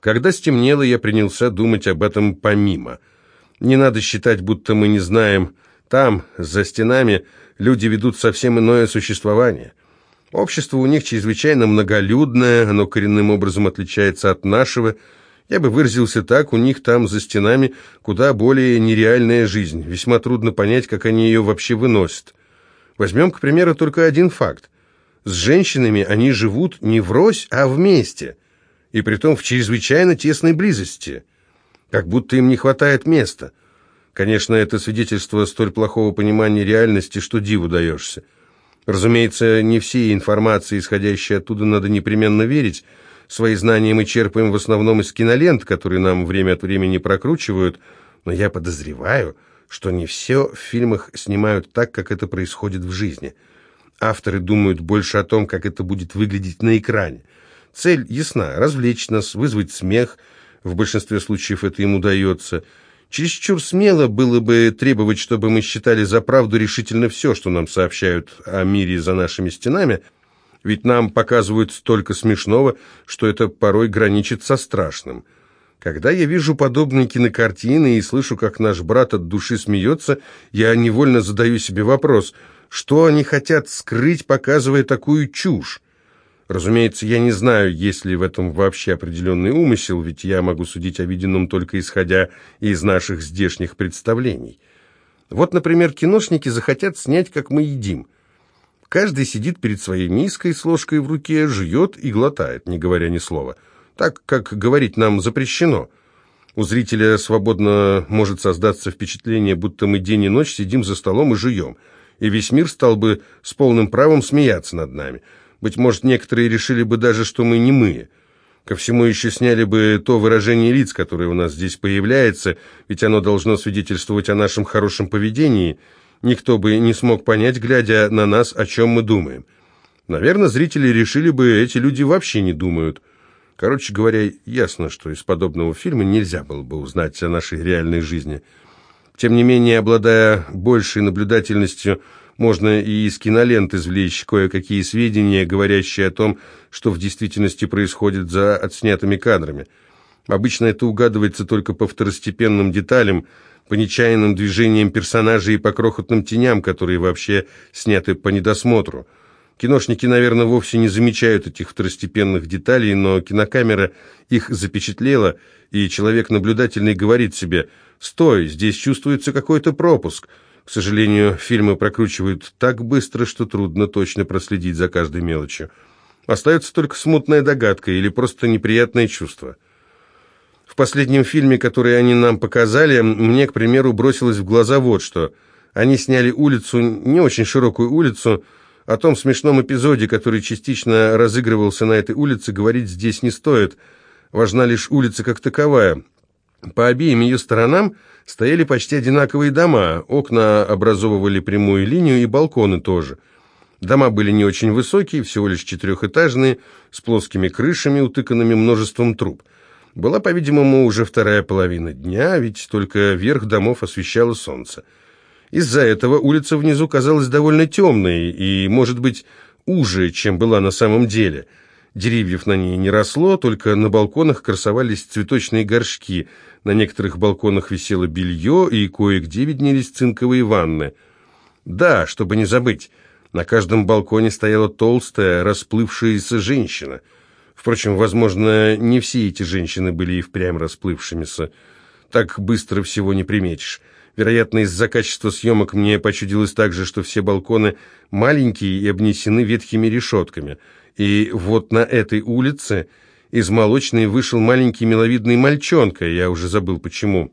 Когда стемнело, я принялся думать об этом помимо. Не надо считать, будто мы не знаем. Там, за стенами, люди ведут совсем иное существование. Общество у них чрезвычайно многолюдное, оно коренным образом отличается от нашего. Я бы выразился так, у них там, за стенами, куда более нереальная жизнь. Весьма трудно понять, как они ее вообще выносят. Возьмем, к примеру, только один факт. С женщинами они живут не врозь, а вместе, и притом в чрезвычайно тесной близости, как будто им не хватает места. Конечно, это свидетельство столь плохого понимания реальности, что диву даешься. Разумеется, не все информации, исходящие оттуда, надо непременно верить. Свои знания мы черпаем в основном из кинолент, которые нам время от времени прокручивают, но я подозреваю, что не все в фильмах снимают так, как это происходит в жизни. Авторы думают больше о том, как это будет выглядеть на экране. Цель ясна – развлечь нас, вызвать смех. В большинстве случаев это им удается – Чересчур смело было бы требовать, чтобы мы считали за правду решительно все, что нам сообщают о мире за нашими стенами, ведь нам показывают столько смешного, что это порой граничит со страшным. Когда я вижу подобные кинокартины и слышу, как наш брат от души смеется, я невольно задаю себе вопрос, что они хотят скрыть, показывая такую чушь? Разумеется, я не знаю, есть ли в этом вообще определенный умысел, ведь я могу судить о виденном только исходя из наших здешних представлений. Вот, например, киношники захотят снять, как мы едим. Каждый сидит перед своей миской с ложкой в руке, жует и глотает, не говоря ни слова. Так, как говорить нам запрещено. У зрителя свободно может создаться впечатление, будто мы день и ночь сидим за столом и жуем, и весь мир стал бы с полным правом смеяться над нами – быть может, некоторые решили бы даже, что мы не мы. Ко всему еще сняли бы то выражение лиц, которое у нас здесь появляется, ведь оно должно свидетельствовать о нашем хорошем поведении. Никто бы не смог понять, глядя на нас, о чем мы думаем. Наверное, зрители решили бы, эти люди вообще не думают. Короче говоря, ясно, что из подобного фильма нельзя было бы узнать о нашей реальной жизни. Тем не менее, обладая большей наблюдательностью, можно и из кинолент извлечь кое-какие сведения, говорящие о том, что в действительности происходит за отснятыми кадрами. Обычно это угадывается только по второстепенным деталям, по нечаянным движениям персонажей и по крохотным теням, которые вообще сняты по недосмотру. Киношники, наверное, вовсе не замечают этих второстепенных деталей, но кинокамера их запечатлела, и человек наблюдательный говорит себе «Стой, здесь чувствуется какой-то пропуск». К сожалению, фильмы прокручивают так быстро, что трудно точно проследить за каждой мелочью. Остается только смутная догадка или просто неприятное чувство. В последнем фильме, который они нам показали, мне, к примеру, бросилось в глаза вот что. Они сняли улицу, не очень широкую улицу, о том смешном эпизоде, который частично разыгрывался на этой улице, говорить здесь не стоит. Важна лишь улица как таковая. По обеим ее сторонам стояли почти одинаковые дома, окна образовывали прямую линию и балконы тоже. Дома были не очень высокие, всего лишь четырехэтажные, с плоскими крышами, утыканными множеством труб. Была, по-видимому, уже вторая половина дня, ведь только верх домов освещало солнце. Из-за этого улица внизу казалась довольно темной и, может быть, уже, чем была на самом деле. Деревьев на ней не росло, только на балконах красовались цветочные горшки – на некоторых балконах висело белье, и кое-где виднелись цинковые ванны. Да, чтобы не забыть, на каждом балконе стояла толстая, расплывшаяся женщина. Впрочем, возможно, не все эти женщины были и впрямь расплывшимися. Так быстро всего не приметишь. Вероятно, из-за качества съемок мне почудилось также, что все балконы маленькие и обнесены ветхими решетками. И вот на этой улице из молочной вышел маленький миловидный мальчонка, я уже забыл почему.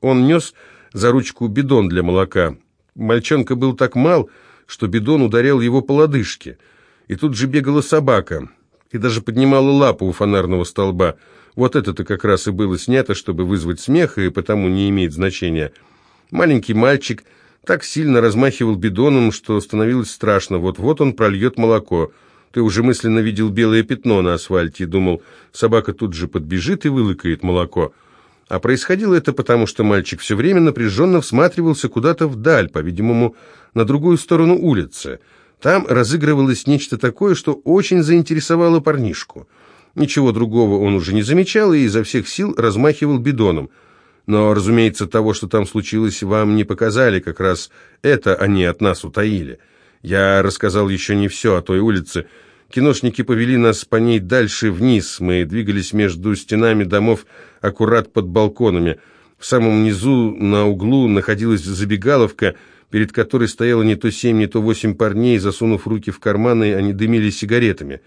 Он нес за ручку бидон для молока. Мальчонка был так мал, что бидон ударял его по лодыжке. И тут же бегала собака, и даже поднимала лапу у фонарного столба. Вот это-то как раз и было снято, чтобы вызвать смех, и потому не имеет значения. Маленький мальчик так сильно размахивал бидоном, что становилось страшно. Вот-вот он прольет молоко — ты уже мысленно видел белое пятно на асфальте и думал, собака тут же подбежит и вылыкает молоко. А происходило это потому, что мальчик все время напряженно всматривался куда-то вдаль, по-видимому, на другую сторону улицы. Там разыгрывалось нечто такое, что очень заинтересовало парнишку. Ничего другого он уже не замечал и изо всех сил размахивал бидоном. Но, разумеется, того, что там случилось, вам не показали, как раз это они от нас утаили. Я рассказал еще не все о той улице. Киношники повели нас по ней дальше вниз. Мы двигались между стенами домов аккурат под балконами. В самом низу на углу находилась забегаловка, перед которой стояло не то семь, не то восемь парней, засунув руки в карманы, они дымили сигаретами.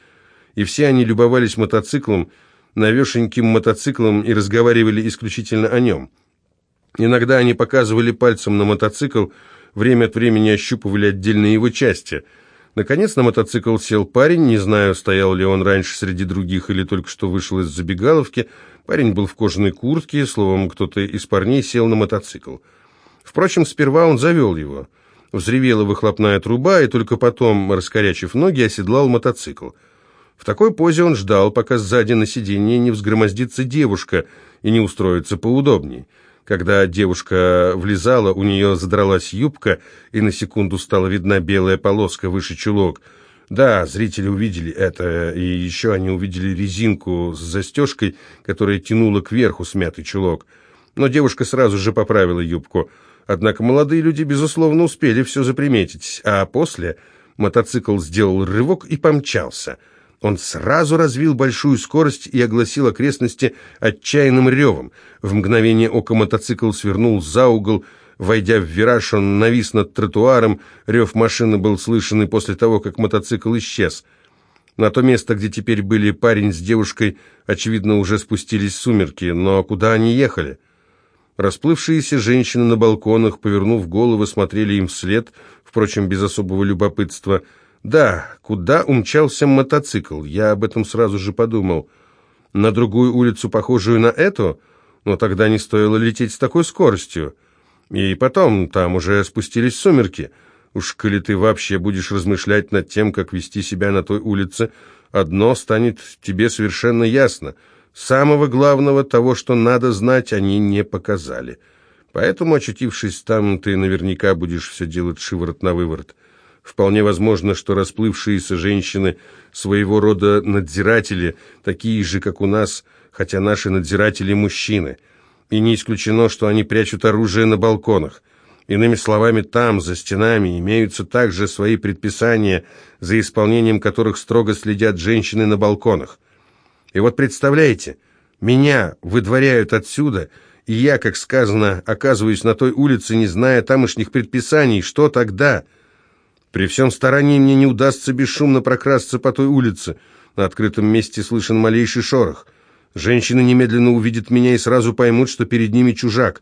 И все они любовались мотоциклом, навешеньким мотоциклом и разговаривали исключительно о нем. Иногда они показывали пальцем на мотоцикл, время от времени ощупывали отдельные его части. Наконец на мотоцикл сел парень, не знаю, стоял ли он раньше среди других или только что вышел из забегаловки. Парень был в кожаной куртке, словом, кто-то из парней сел на мотоцикл. Впрочем, сперва он завел его. Взревела выхлопная труба, и только потом, раскорячив ноги, оседлал мотоцикл. В такой позе он ждал, пока сзади на сиденье не взгромоздится девушка и не устроится поудобней. Когда девушка влезала, у нее задралась юбка, и на секунду стала видна белая полоска выше чулок. Да, зрители увидели это, и еще они увидели резинку с застежкой, которая тянула кверху смятый чулок. Но девушка сразу же поправила юбку. Однако молодые люди, безусловно, успели все заприметить, а после мотоцикл сделал рывок и помчался — он сразу развил большую скорость и огласил окрестности отчаянным ревом. В мгновение ока мотоцикл свернул за угол, Войдя в вираж, он навис над тротуаром, рев машины был слышен и после того, как мотоцикл исчез. На то место, где теперь были парень с девушкой, очевидно, уже спустились сумерки, но куда они ехали? Расплывшиеся женщины на балконах, повернув головы, смотрели им вслед, впрочем, без особого любопытства – да, куда умчался мотоцикл? Я об этом сразу же подумал. На другую улицу, похожую на эту? Но тогда не стоило лететь с такой скоростью. И потом, там уже спустились сумерки. Уж коли ты вообще будешь размышлять над тем, как вести себя на той улице, одно станет тебе совершенно ясно. Самого главного, того, что надо знать, они не показали. Поэтому, очутившись там, ты наверняка будешь все делать шиворот на выворот. Вполне возможно, что расплывшиеся женщины своего рода надзиратели, такие же, как у нас, хотя наши надзиратели мужчины. И не исключено, что они прячут оружие на балконах. Иными словами, там, за стенами, имеются также свои предписания, за исполнением которых строго следят женщины на балконах. И вот представляете, меня выдворяют отсюда, и я, как сказано, оказываюсь на той улице, не зная тамошних предписаний. Что тогда?» При всем старании мне не удастся бесшумно прокрасться по той улице. На открытом месте слышен малейший шорох. Женщины немедленно увидят меня и сразу поймут, что перед ними чужак.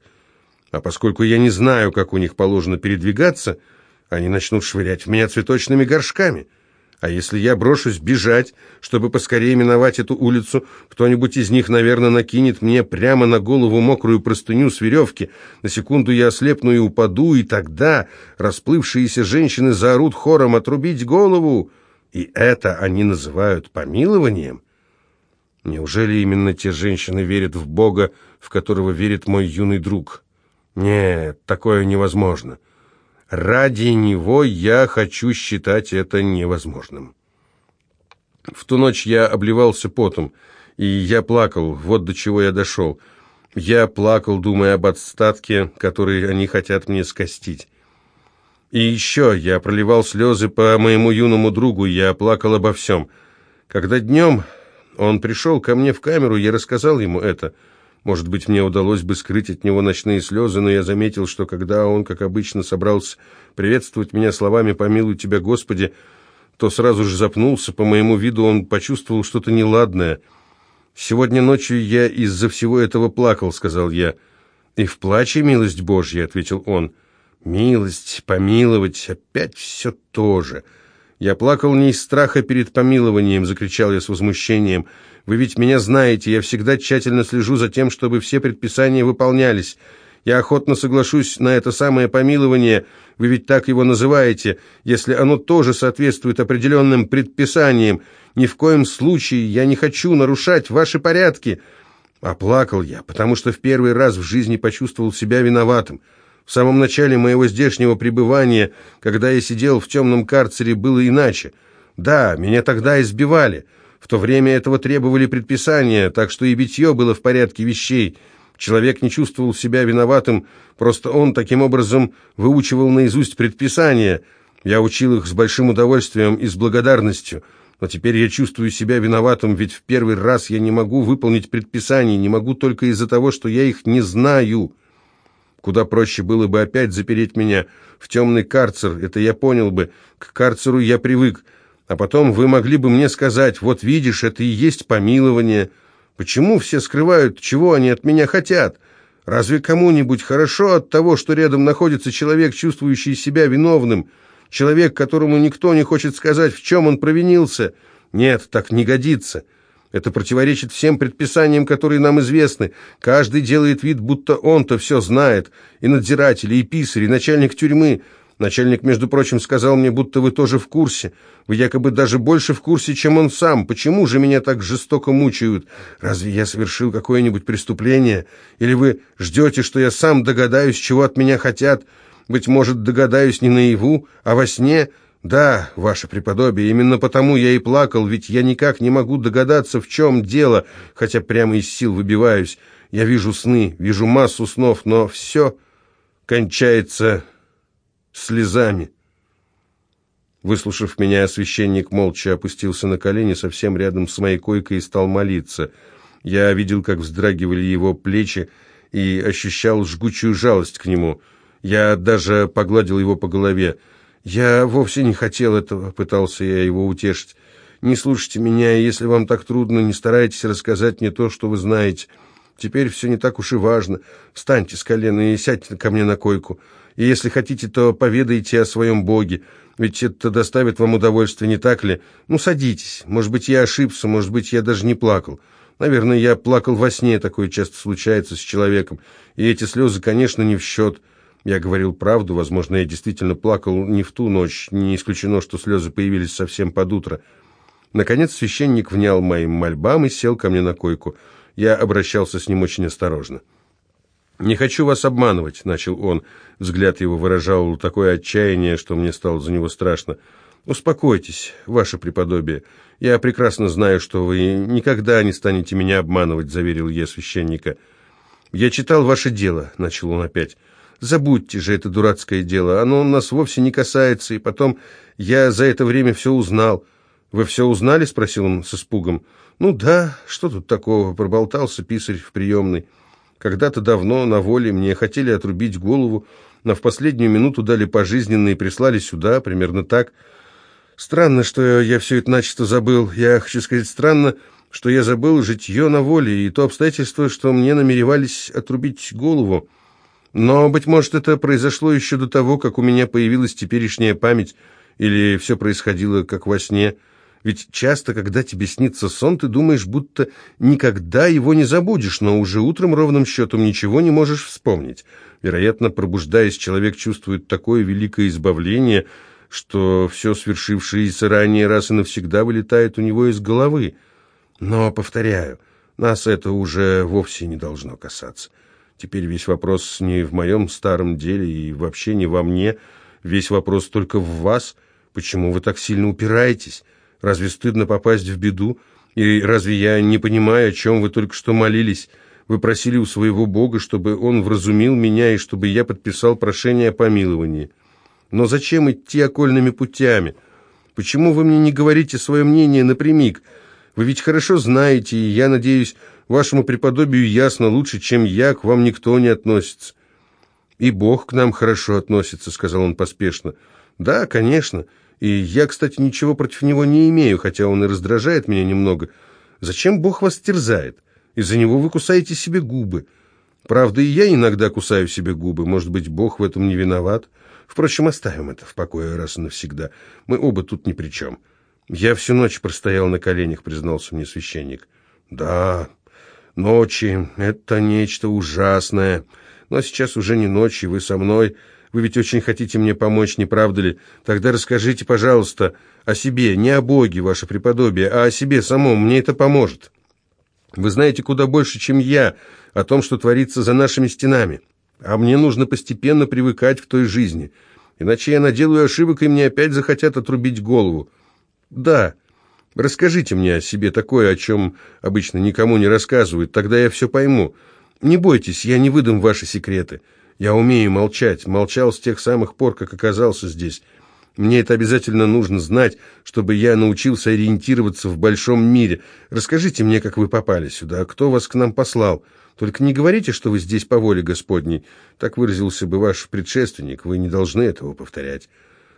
А поскольку я не знаю, как у них положено передвигаться, они начнут швырять в меня цветочными горшками. А если я брошусь бежать, чтобы поскорее миновать эту улицу, кто-нибудь из них, наверное, накинет мне прямо на голову мокрую простыню с веревки. На секунду я ослепну и упаду, и тогда расплывшиеся женщины заорут хором «отрубить голову!» И это они называют помилованием? Неужели именно те женщины верят в Бога, в которого верит мой юный друг? Нет, такое невозможно. Ради него я хочу считать это невозможным. В ту ночь я обливался потом, и я плакал, вот до чего я дошел. Я плакал, думая об отстатке, который они хотят мне скостить. И еще я проливал слезы по моему юному другу, я плакал обо всем. Когда днем он пришел ко мне в камеру, я рассказал ему это – может быть, мне удалось бы скрыть от него ночные слезы, но я заметил, что когда он, как обычно, собрался приветствовать меня словами «Помилуй тебя, Господи», то сразу же запнулся. По моему виду он почувствовал что-то неладное. «Сегодня ночью я из-за всего этого плакал», — сказал я. «И в плаче милость Божья», — ответил он. «Милость, помиловать, опять все то же». «Я плакал не из страха перед помилованием», — закричал я с возмущением. «Вы ведь меня знаете, я всегда тщательно слежу за тем, чтобы все предписания выполнялись. Я охотно соглашусь на это самое помилование, вы ведь так его называете, если оно тоже соответствует определенным предписаниям. Ни в коем случае я не хочу нарушать ваши порядки». Оплакал я, потому что в первый раз в жизни почувствовал себя виноватым. В самом начале моего здешнего пребывания, когда я сидел в темном карцере, было иначе. Да, меня тогда избивали. В то время этого требовали предписания, так что и битье было в порядке вещей. Человек не чувствовал себя виноватым, просто он таким образом выучивал наизусть предписания. Я учил их с большим удовольствием и с благодарностью. Но теперь я чувствую себя виноватым, ведь в первый раз я не могу выполнить предписания, не могу только из-за того, что я их не знаю. Куда проще было бы опять запереть меня в темный карцер, это я понял бы. К карцеру я привык. А потом вы могли бы мне сказать, вот видишь, это и есть помилование. Почему все скрывают, чего они от меня хотят? Разве кому-нибудь хорошо от того, что рядом находится человек, чувствующий себя виновным? Человек, которому никто не хочет сказать, в чем он провинился? Нет, так не годится. Это противоречит всем предписаниям, которые нам известны. Каждый делает вид, будто он-то все знает. И надзиратели, и писари, и начальник тюрьмы – Начальник, между прочим, сказал мне, будто вы тоже в курсе. Вы якобы даже больше в курсе, чем он сам. Почему же меня так жестоко мучают? Разве я совершил какое-нибудь преступление? Или вы ждете, что я сам догадаюсь, чего от меня хотят? Быть может, догадаюсь не наяву, а во сне? Да, ваше преподобие, именно потому я и плакал, ведь я никак не могу догадаться, в чем дело, хотя прямо из сил выбиваюсь. Я вижу сны, вижу массу снов, но все кончается слезами. Выслушав меня, священник молча опустился на колени совсем рядом с моей койкой и стал молиться. Я видел, как вздрагивали его плечи, и ощущал жгучую жалость к нему. Я даже погладил его по голове. «Я вовсе не хотел этого», — пытался я его утешить. «Не слушайте меня, если вам так трудно, не старайтесь рассказать мне то, что вы знаете. Теперь все не так уж и важно. Встаньте с колена и сядьте ко мне на койку. И если хотите, то поведайте о своем Боге, ведь это доставит вам удовольствие, не так ли? Ну, садитесь. Может быть, я ошибся, может быть, я даже не плакал. Наверное, я плакал во сне, такое часто случается с человеком. И эти слезы, конечно, не в счет. Я говорил правду, возможно, я действительно плакал не в ту ночь, не исключено, что слезы появились совсем под утро. Наконец священник внял моим мольбам и сел ко мне на койку. Я обращался с ним очень осторожно. «Не хочу вас обманывать», — начал он. Взгляд его выражал такое отчаяние, что мне стало за него страшно. «Успокойтесь, ваше преподобие. Я прекрасно знаю, что вы никогда не станете меня обманывать», — заверил я священника. «Я читал ваше дело», — начал он опять. «Забудьте же это дурацкое дело. Оно нас вовсе не касается, и потом я за это время все узнал». «Вы все узнали?» — спросил он с испугом. «Ну да, что тут такого?» — проболтался писарь в приемной. Когда-то давно на воле мне хотели отрубить голову, но в последнюю минуту дали пожизненно и прислали сюда, примерно так. Странно, что я все это начисто забыл. Я хочу сказать, странно, что я забыл житье на воле и то обстоятельство, что мне намеревались отрубить голову. Но, быть может, это произошло еще до того, как у меня появилась теперешняя память, или все происходило как во сне – ведь часто, когда тебе снится сон, ты думаешь, будто никогда его не забудешь, но уже утром ровным счетом ничего не можешь вспомнить. Вероятно, пробуждаясь, человек чувствует такое великое избавление, что все свершившееся ранее раз и навсегда вылетает у него из головы. Но, повторяю, нас это уже вовсе не должно касаться. Теперь весь вопрос не в моем старом деле и вообще не во мне, весь вопрос только в вас. Почему вы так сильно упираетесь? Разве стыдно попасть в беду? И разве я не понимаю, о чем вы только что молились? Вы просили у своего Бога, чтобы Он вразумил меня и чтобы я подписал прошение о помиловании. Но зачем идти окольными путями? Почему вы мне не говорите свое мнение напрямик? Вы ведь хорошо знаете, и я надеюсь, вашему преподобию ясно лучше, чем я, к вам никто не относится. «И Бог к нам хорошо относится», — сказал он поспешно. «Да, конечно. И я, кстати, ничего против него не имею, хотя он и раздражает меня немного. Зачем Бог вас терзает? Из-за него вы кусаете себе губы. Правда, и я иногда кусаю себе губы. Может быть, Бог в этом не виноват? Впрочем, оставим это в покое раз и навсегда. Мы оба тут ни при чем. Я всю ночь простоял на коленях, признался мне священник. Да, ночи — это нечто ужасное. Но сейчас уже не ночи, вы со мной... Вы ведь очень хотите мне помочь, не правда ли? Тогда расскажите, пожалуйста, о себе, не о Боге, ваше преподобие, а о себе самом. Мне это поможет. Вы знаете куда больше, чем я, о том, что творится за нашими стенами. А мне нужно постепенно привыкать к той жизни. Иначе я наделаю ошибок, и мне опять захотят отрубить голову. Да, Расскажите мне о себе такое, о чем обычно никому не рассказывают, тогда я все пойму. Не бойтесь, я не выдам ваши секреты. Я умею молчать, молчал с тех самых пор, как оказался здесь. Мне это обязательно нужно знать, чтобы я научился ориентироваться в большом мире. Расскажите мне, как вы попали сюда, кто вас к нам послал. Только не говорите, что вы здесь по воле Господней. Так выразился бы ваш предшественник, вы не должны этого повторять.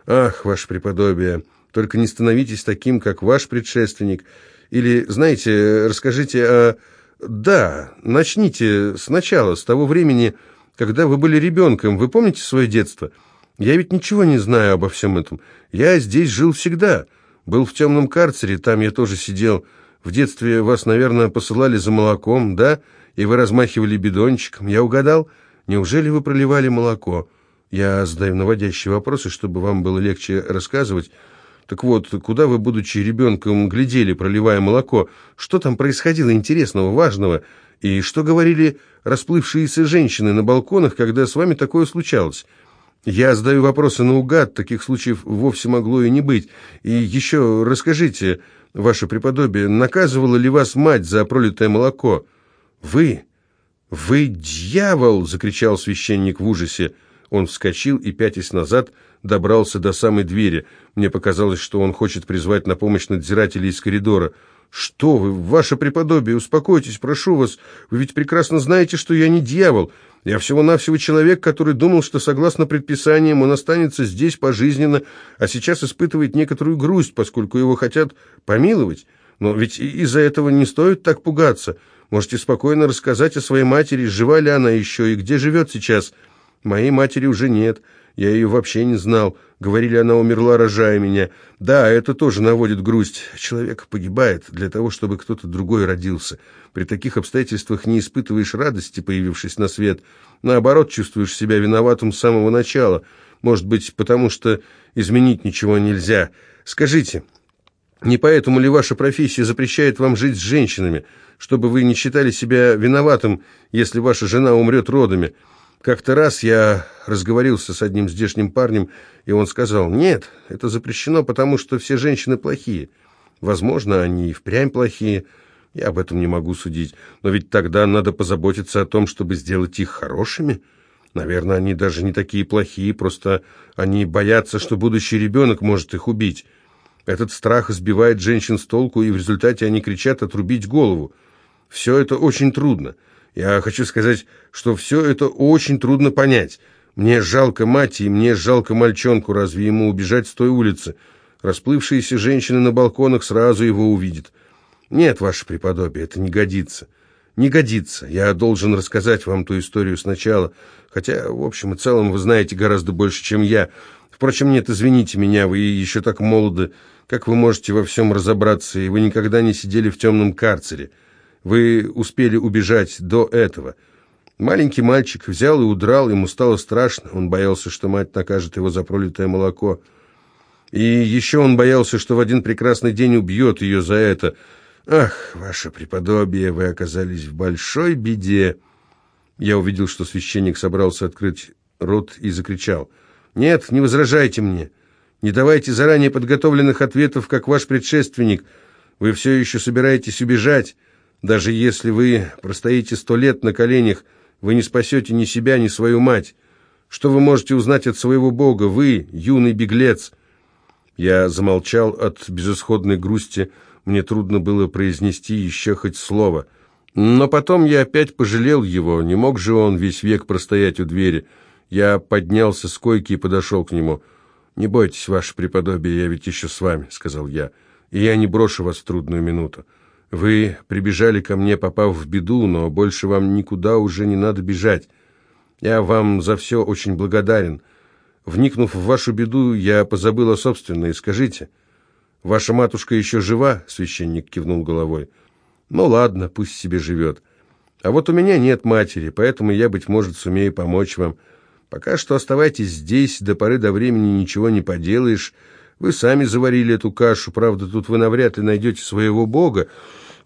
Ах, ваше преподобие, только не становитесь таким, как ваш предшественник. Или, знаете, расскажите о... Да, начните сначала, с того времени, когда вы были ребенком. Вы помните свое детство? Я ведь ничего не знаю обо всем этом. Я здесь жил всегда. Был в темном карцере, там я тоже сидел. В детстве вас, наверное, посылали за молоком, да? И вы размахивали бидончиком. Я угадал? Неужели вы проливали молоко? Я задаю наводящие вопросы, чтобы вам было легче рассказывать. Так вот, куда вы, будучи ребенком, глядели, проливая молоко? Что там происходило интересного, важного? И что говорили расплывшиеся женщины на балконах, когда с вами такое случалось? Я задаю вопросы наугад, таких случаев вовсе могло и не быть. И еще расскажите, ваше преподобие, наказывала ли вас мать за пролитое молоко? Вы? Вы дьявол! — закричал священник в ужасе. Он вскочил и, пятясь назад, добрался до самой двери. Мне показалось, что он хочет призвать на помощь надзирателей из коридора. «Что вы, ваше преподобие, успокойтесь, прошу вас. Вы ведь прекрасно знаете, что я не дьявол. Я всего-навсего человек, который думал, что, согласно предписаниям, он останется здесь пожизненно, а сейчас испытывает некоторую грусть, поскольку его хотят помиловать. Но ведь из-за этого не стоит так пугаться. Можете спокойно рассказать о своей матери, жива ли она еще и где живет сейчас». Моей матери уже нет. Я ее вообще не знал. Говорили, она умерла, рожая меня. Да, это тоже наводит грусть. Человек погибает для того, чтобы кто-то другой родился. При таких обстоятельствах не испытываешь радости, появившись на свет. Наоборот, чувствуешь себя виноватым с самого начала. Может быть, потому что изменить ничего нельзя. Скажите, не поэтому ли ваша профессия запрещает вам жить с женщинами, чтобы вы не считали себя виноватым, если ваша жена умрет родами?» Как-то раз я разговорился с одним здешним парнем, и он сказал, «Нет, это запрещено, потому что все женщины плохие. Возможно, они и впрямь плохие, я об этом не могу судить, но ведь тогда надо позаботиться о том, чтобы сделать их хорошими. Наверное, они даже не такие плохие, просто они боятся, что будущий ребенок может их убить. Этот страх сбивает женщин с толку, и в результате они кричат «отрубить голову». Все это очень трудно». Я хочу сказать, что все это очень трудно понять. Мне жалко мать, и мне жалко мальчонку, разве ему убежать с той улицы? Расплывшиеся женщины на балконах сразу его увидят. Нет, ваше преподобие, это не годится. Не годится. Я должен рассказать вам ту историю сначала, хотя, в общем и целом, вы знаете гораздо больше, чем я. Впрочем, нет, извините меня, вы еще так молоды. Как вы можете во всем разобраться, и вы никогда не сидели в темном карцере?» Вы успели убежать до этого. Маленький мальчик взял и удрал, ему стало страшно. Он боялся, что мать накажет его за пролитое молоко. И еще он боялся, что в один прекрасный день убьет ее за это. Ах, ваше преподобие, вы оказались в большой беде. Я увидел, что священник собрался открыть рот и закричал. «Нет, не возражайте мне. Не давайте заранее подготовленных ответов, как ваш предшественник. Вы все еще собираетесь убежать. Даже если вы простоите сто лет на коленях, вы не спасете ни себя, ни свою мать. Что вы можете узнать от своего Бога, вы, юный беглец?» Я замолчал от безысходной грусти, мне трудно было произнести еще хоть слово. Но потом я опять пожалел его, не мог же он весь век простоять у двери. Я поднялся с койки и подошел к нему. «Не бойтесь, ваше преподобие, я ведь еще с вами», — сказал я, — «и я не брошу вас в трудную минуту. Вы прибежали ко мне, попав в беду, но больше вам никуда уже не надо бежать. Я вам за все очень благодарен. Вникнув в вашу беду, я позабыл о собственной. Скажите, ваша матушка еще жива?» Священник кивнул головой. «Ну ладно, пусть себе живет. А вот у меня нет матери, поэтому я, быть может, сумею помочь вам. Пока что оставайтесь здесь, до поры до времени ничего не поделаешь». Вы сами заварили эту кашу, правда, тут вы навряд ли найдете своего бога.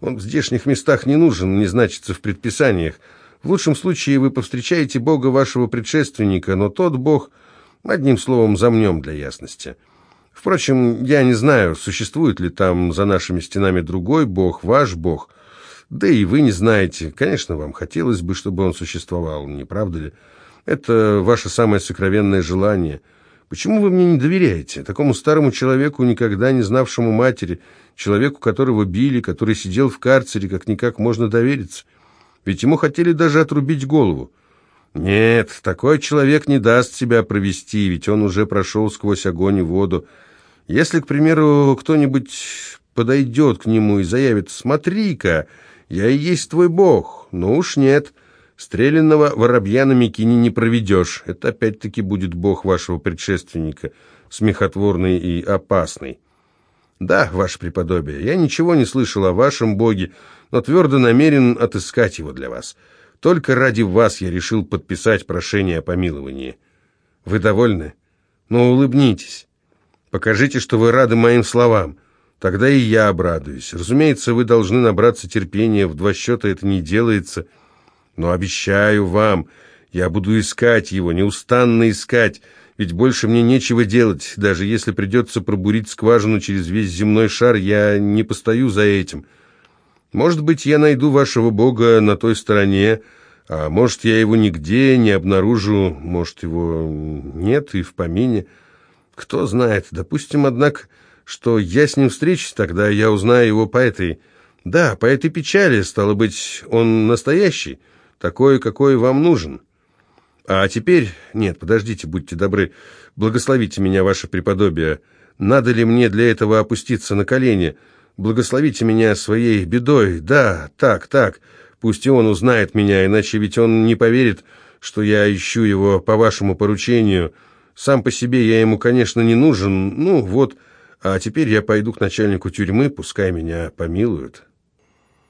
Он в здешних местах не нужен, не значится в предписаниях. В лучшем случае вы повстречаете бога вашего предшественника, но тот бог, одним словом, замнем для ясности. Впрочем, я не знаю, существует ли там за нашими стенами другой бог, ваш бог. Да и вы не знаете. Конечно, вам хотелось бы, чтобы он существовал, не правда ли? Это ваше самое сокровенное желание. Почему вы мне не доверяете? Такому старому человеку, никогда не знавшему матери, человеку, которого били, который сидел в карцере, как-никак можно довериться. Ведь ему хотели даже отрубить голову. Нет, такой человек не даст себя провести, ведь он уже прошел сквозь огонь и воду. Если, к примеру, кто-нибудь подойдет к нему и заявит «Смотри-ка, я и есть твой бог», ну уж нет, стрелянного воробья на Микине не проведешь. Это опять-таки будет бог вашего предшественника, смехотворный и опасный. Да, ваше преподобие, я ничего не слышал о вашем боге, но твердо намерен отыскать его для вас». Только ради вас я решил подписать прошение о помиловании. Вы довольны? Ну, улыбнитесь. Покажите, что вы рады моим словам. Тогда и я обрадуюсь. Разумеется, вы должны набраться терпения, в два счета это не делается. Но обещаю вам, я буду искать его, неустанно искать, ведь больше мне нечего делать. Даже если придется пробурить скважину через весь земной шар, я не постою за этим». Может быть, я найду вашего Бога на той стороне, а может, я его нигде не обнаружу, может, его нет и в помине. Кто знает, допустим, однако, что я с ним встречусь, тогда я узнаю его по этой... Да, по этой печали, стало быть, он настоящий, такой, какой вам нужен. А теперь... Нет, подождите, будьте добры, благословите меня, ваше преподобие. Надо ли мне для этого опуститься на колени?» Благословите меня своей бедой. Да, так, так. Пусть и он узнает меня, иначе ведь он не поверит, что я ищу его по вашему поручению. Сам по себе я ему, конечно, не нужен. Ну, вот. А теперь я пойду к начальнику тюрьмы, пускай меня помилуют».